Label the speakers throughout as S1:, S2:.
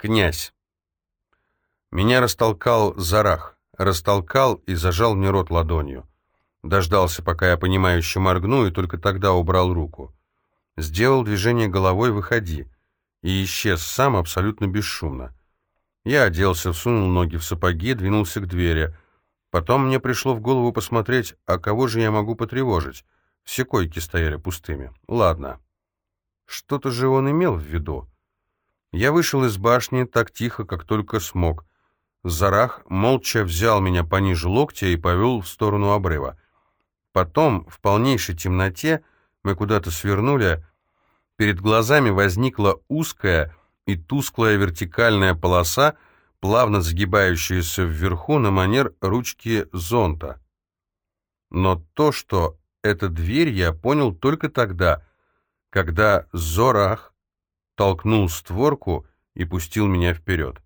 S1: Князь. Меня растолкал Зарах, растолкал и зажал мне рот ладонью. Дождался, пока я понимающе моргну, и только тогда убрал руку. Сделал движение головой «выходи» и исчез сам абсолютно бесшумно. Я оделся, всунул ноги в сапоги, двинулся к двери. Потом мне пришло в голову посмотреть, а кого же я могу потревожить. Все койки стояли пустыми. Ладно. Что-то же он имел в виду. Я вышел из башни так тихо, как только смог. Зарах молча взял меня пониже локтя и повел в сторону обрыва. Потом, в полнейшей темноте, мы куда-то свернули. Перед глазами возникла узкая и тусклая вертикальная полоса, плавно сгибающаяся вверху на манер ручки зонта. Но то, что это дверь, я понял только тогда, когда Зорах толкнул створку и пустил меня вперед.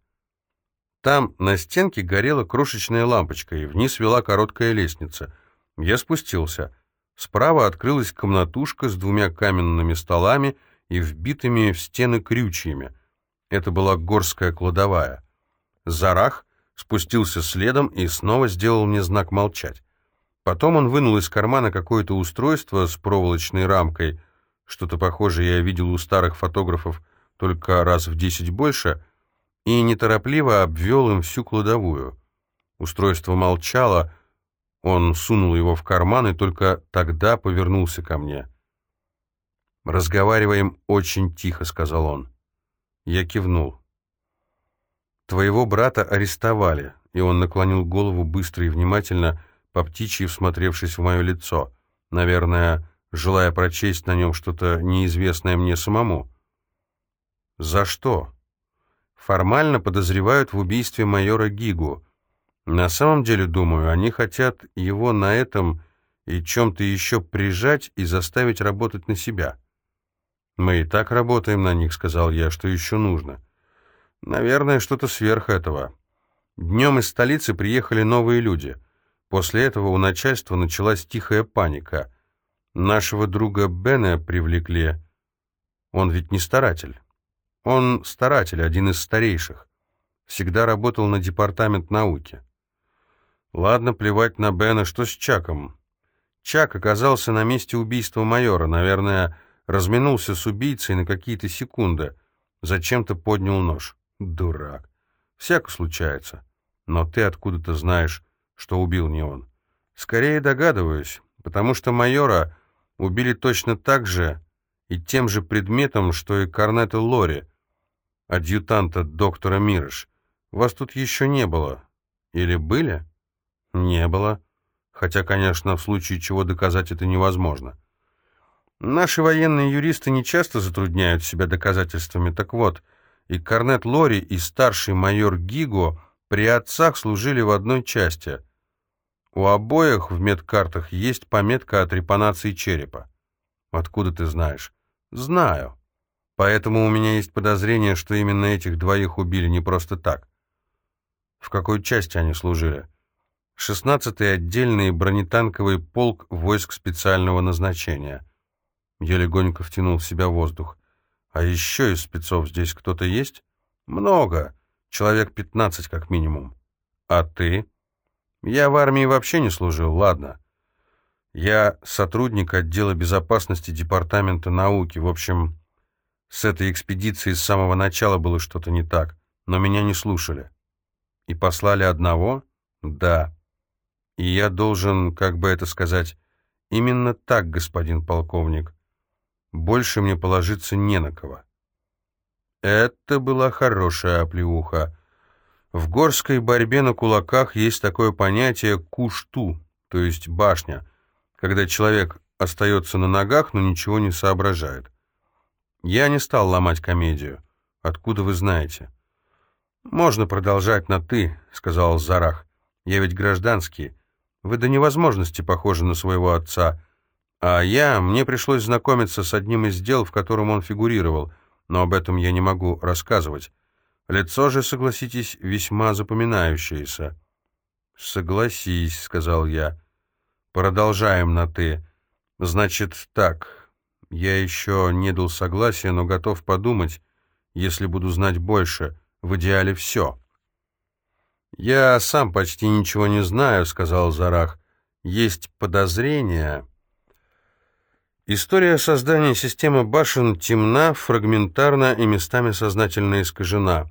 S1: Там на стенке горела крошечная лампочка, и вниз вела короткая лестница. Я спустился. Справа открылась комнатушка с двумя каменными столами и вбитыми в стены крючьями. Это была горская кладовая. Зарах спустился следом и снова сделал мне знак молчать. Потом он вынул из кармана какое-то устройство с проволочной рамкой — что-то похожее я видел у старых фотографов только раз в десять больше, и неторопливо обвел им всю кладовую. Устройство молчало, он сунул его в карман и только тогда повернулся ко мне. «Разговариваем очень тихо», — сказал он. Я кивнул. «Твоего брата арестовали», и он наклонил голову быстро и внимательно, по птичьи всмотревшись в мое лицо. Наверное, желая прочесть на нем что-то неизвестное мне самому. За что? Формально подозревают в убийстве майора Гигу. На самом деле, думаю, они хотят его на этом и чем-то еще прижать и заставить работать на себя. «Мы и так работаем на них», — сказал я, — «что еще нужно?» «Наверное, что-то сверх этого». Днем из столицы приехали новые люди. После этого у начальства началась тихая паника. Нашего друга Бена привлекли. Он ведь не старатель. Он старатель, один из старейших. Всегда работал на департамент науки. Ладно, плевать на Бена, что с Чаком? Чак оказался на месте убийства майора, наверное, разминулся с убийцей на какие-то секунды. Зачем-то поднял нож. Дурак. Всяко случается. Но ты откуда-то знаешь, что убил не он. Скорее догадываюсь, потому что майора убили точно так же и тем же предметом, что и Корнета Лори, адъютанта доктора Мирыш. Вас тут еще не было. Или были? Не было. Хотя, конечно, в случае чего доказать это невозможно. Наши военные юристы не часто затрудняют себя доказательствами. Так вот, и Корнет Лори, и старший майор Гиго при отцах служили в одной части — у обоих в медкартах есть пометка о трепанации черепа. Откуда ты знаешь? Знаю. Поэтому у меня есть подозрение, что именно этих двоих убили не просто так. В какой части они служили? Шестнадцатый отдельный бронетанковый полк войск специального назначения. Я легонько втянул в себя воздух. А еще из спецов здесь кто-то есть? Много. Человек пятнадцать как минимум. А ты? Я в армии вообще не служил, ладно. Я сотрудник отдела безопасности Департамента науки. В общем, с этой экспедицией с самого начала было что-то не так, но меня не слушали. И послали одного? Да. И я должен, как бы это сказать, именно так, господин полковник. Больше мне положиться не на кого. Это была хорошая оплеуха. В горской борьбе на кулаках есть такое понятие «кушту», то есть башня, когда человек остается на ногах, но ничего не соображает. Я не стал ломать комедию. Откуда вы знаете? «Можно продолжать на «ты», — сказал Зарах. «Я ведь гражданский. Вы до невозможности похожи на своего отца. А я, мне пришлось знакомиться с одним из дел, в котором он фигурировал, но об этом я не могу рассказывать. Лицо же, согласитесь, весьма запоминающееся. «Согласись», — сказал я. «Продолжаем на «ты». Значит, так. Я еще не дал согласия, но готов подумать, если буду знать больше. в идеале все. «Я сам почти ничего не знаю», — сказал Зарах. «Есть подозрения...» История создания системы башен темна, фрагментарна и местами сознательно искажена.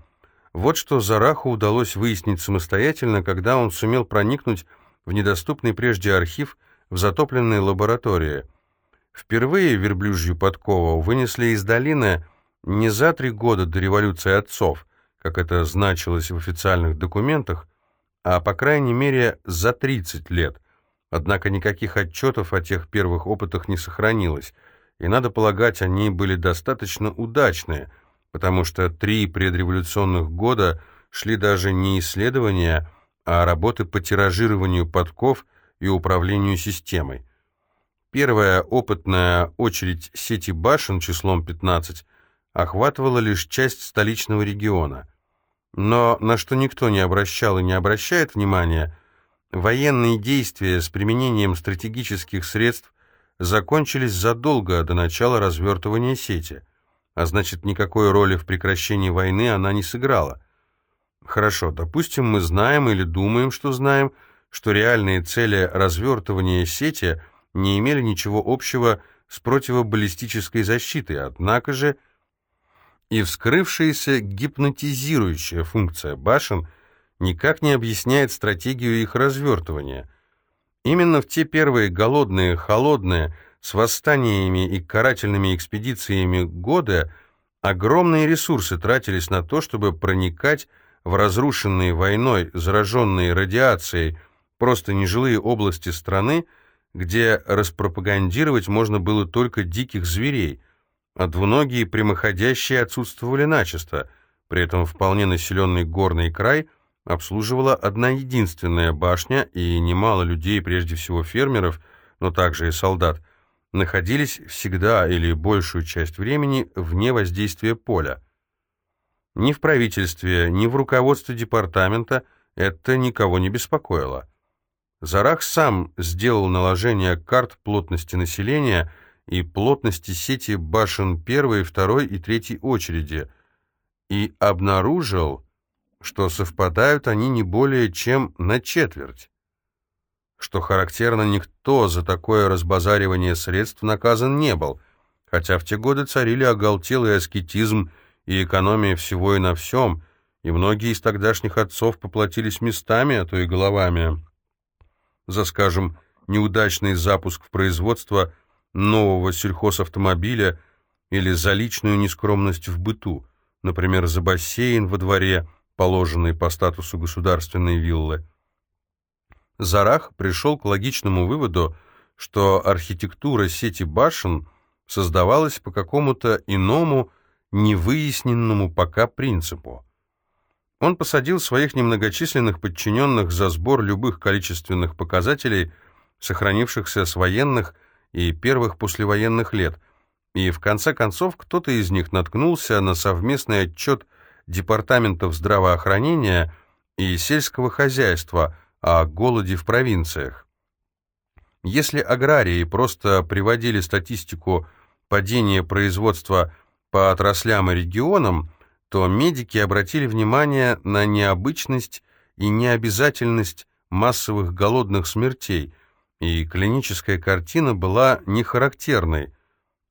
S1: Вот что Зараху удалось выяснить самостоятельно, когда он сумел проникнуть в недоступный прежде архив в затопленной лаборатории. Впервые верблюжью подкову вынесли из долины не за три года до революции отцов, как это значилось в официальных документах, а по крайней мере за 30 лет. Однако никаких отчетов о тех первых опытах не сохранилось, и, надо полагать, они были достаточно удачные, потому что три предреволюционных года шли даже не исследования, а работы по тиражированию подков и управлению системой. Первая опытная очередь сети башен числом 15 охватывала лишь часть столичного региона. Но на что никто не обращал и не обращает внимания – Военные действия с применением стратегических средств закончились задолго до начала развертывания сети, а значит, никакой роли в прекращении войны она не сыграла. Хорошо, допустим, мы знаем или думаем, что знаем, что реальные цели развертывания сети не имели ничего общего с противобаллистической защитой, однако же и вскрывшаяся гипнотизирующая функция башен – никак не объясняет стратегию их развертывания. Именно в те первые голодные, холодные, с восстаниями и карательными экспедициями годы огромные ресурсы тратились на то, чтобы проникать в разрушенные войной, зараженные радиацией, просто нежилые области страны, где распропагандировать можно было только диких зверей, а двуногие прямоходящие отсутствовали начисто, при этом вполне населенный горный край – обслуживала одна единственная башня, и немало людей, прежде всего фермеров, но также и солдат, находились всегда или большую часть времени вне воздействия поля. Ни в правительстве, ни в руководстве департамента это никого не беспокоило. Зарах сам сделал наложение карт плотности населения и плотности сети башен первой, второй и третьей очереди и обнаружил, что совпадают они не более чем на четверть. Что характерно, никто за такое разбазаривание средств наказан не был, хотя в те годы царили оголтелый аскетизм и экономия всего и на всем, и многие из тогдашних отцов поплатились местами, а то и головами. За, скажем, неудачный запуск в производство нового сельхозавтомобиля или за личную нескромность в быту, например, за бассейн во дворе – положенной по статусу государственной виллы. Зарах пришел к логичному выводу, что архитектура сети башен создавалась по какому-то иному, невыясненному пока принципу. Он посадил своих немногочисленных подчиненных за сбор любых количественных показателей, сохранившихся с военных и первых послевоенных лет, и в конце концов кто-то из них наткнулся на совместный отчет департаментов здравоохранения и сельского хозяйства о голоде в провинциях. Если аграрии просто приводили статистику падения производства по отраслям и регионам, то медики обратили внимание на необычность и необязательность массовых голодных смертей, и клиническая картина была нехарактерной.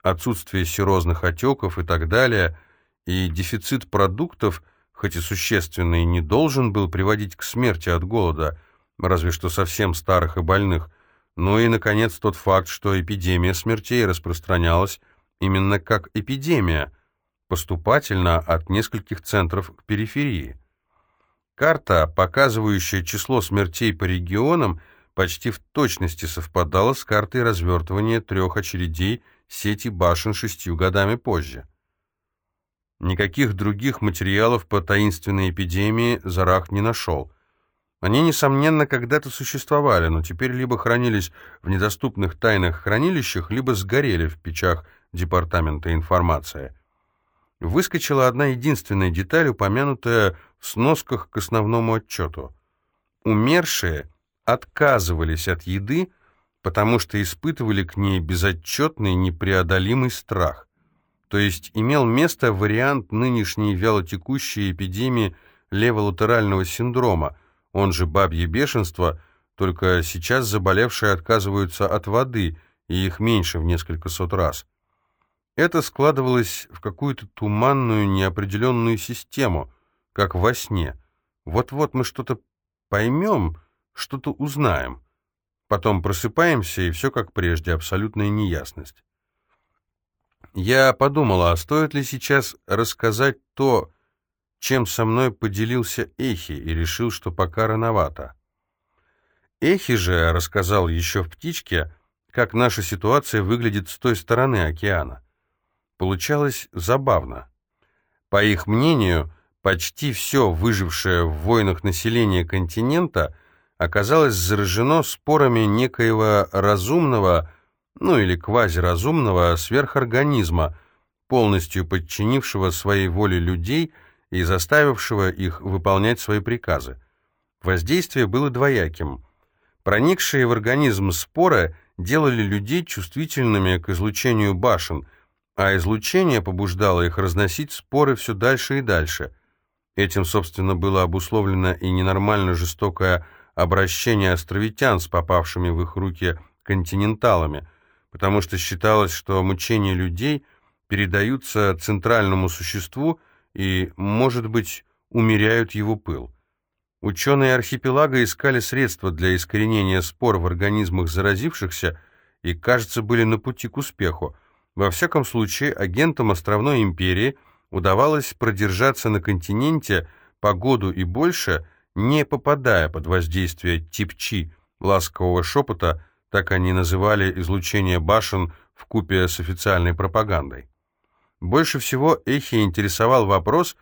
S1: Отсутствие серозных отеков и так далее – и дефицит продуктов, хоть и существенный, не должен был приводить к смерти от голода, разве что совсем старых и больных. Ну и, наконец, тот факт, что эпидемия смертей распространялась именно как эпидемия, поступательно от нескольких центров к периферии. Карта, показывающая число смертей по регионам, почти в точности совпадала с картой развертывания трех очередей сети башен шестью годами позже. Никаких других материалов по таинственной эпидемии Зарах не нашел. Они, несомненно, когда-то существовали, но теперь либо хранились в недоступных тайных хранилищах, либо сгорели в печах Департамента информации. Выскочила одна единственная деталь, упомянутая в сносках к основному отчету. Умершие отказывались от еды, потому что испытывали к ней безотчетный непреодолимый страх. То есть имел место вариант нынешней вялотекущей эпидемии леволатерального синдрома, он же бабье бешенство, только сейчас заболевшие отказываются от воды, и их меньше в несколько сот раз. Это складывалось в какую-то туманную, неопределенную систему, как во сне. Вот-вот мы что-то поймем, что-то узнаем. Потом просыпаемся, и все как прежде, абсолютная неясность. Я подумала, а стоит ли сейчас рассказать то, чем со мной поделился Эхи, и решил, что пока рановато. Эхи же рассказал еще в «Птичке», как наша ситуация выглядит с той стороны океана. Получалось забавно. По их мнению, почти все выжившее в войнах население континента оказалось заражено спорами некоего разумного, ну или квазиразумного сверхорганизма, полностью подчинившего своей воле людей и заставившего их выполнять свои приказы. Воздействие было двояким. Проникшие в организм споры делали людей чувствительными к излучению башен, а излучение побуждало их разносить споры все дальше и дальше. Этим, собственно, было обусловлено и ненормально жестокое обращение островитян с попавшими в их руки континенталами, потому что считалось, что мучения людей передаются центральному существу и, может быть, умеряют его пыл. Ученые архипелага искали средства для искоренения спор в организмах заразившихся и, кажется, были на пути к успеху. Во всяком случае, агентам островной империи удавалось продержаться на континенте по году и больше, не попадая под воздействие типчи, ласкового шепота, так они называли излучение башен в купе с официальной пропагандой. Больше всего Эхи интересовал вопрос,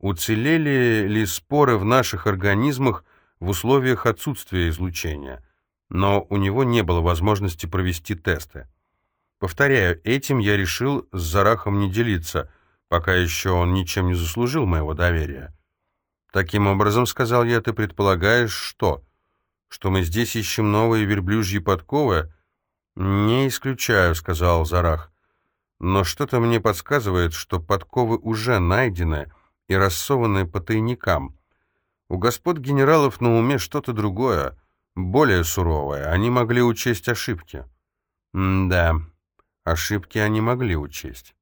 S1: уцелели ли споры в наших организмах в условиях отсутствия излучения, но у него не было возможности провести тесты. Повторяю, этим я решил с Зарахом не делиться, пока еще он ничем не заслужил моего доверия. Таким образом, сказал я, ты предполагаешь, что? Что мы здесь ищем новые верблюжьи подковы? Не исключаю, сказал Зарах. Но что-то мне подсказывает, что подковы уже найдены и рассованы по тайникам. У господ генералов на уме что-то другое, более суровое. Они могли учесть ошибки. Да, ошибки они могли учесть.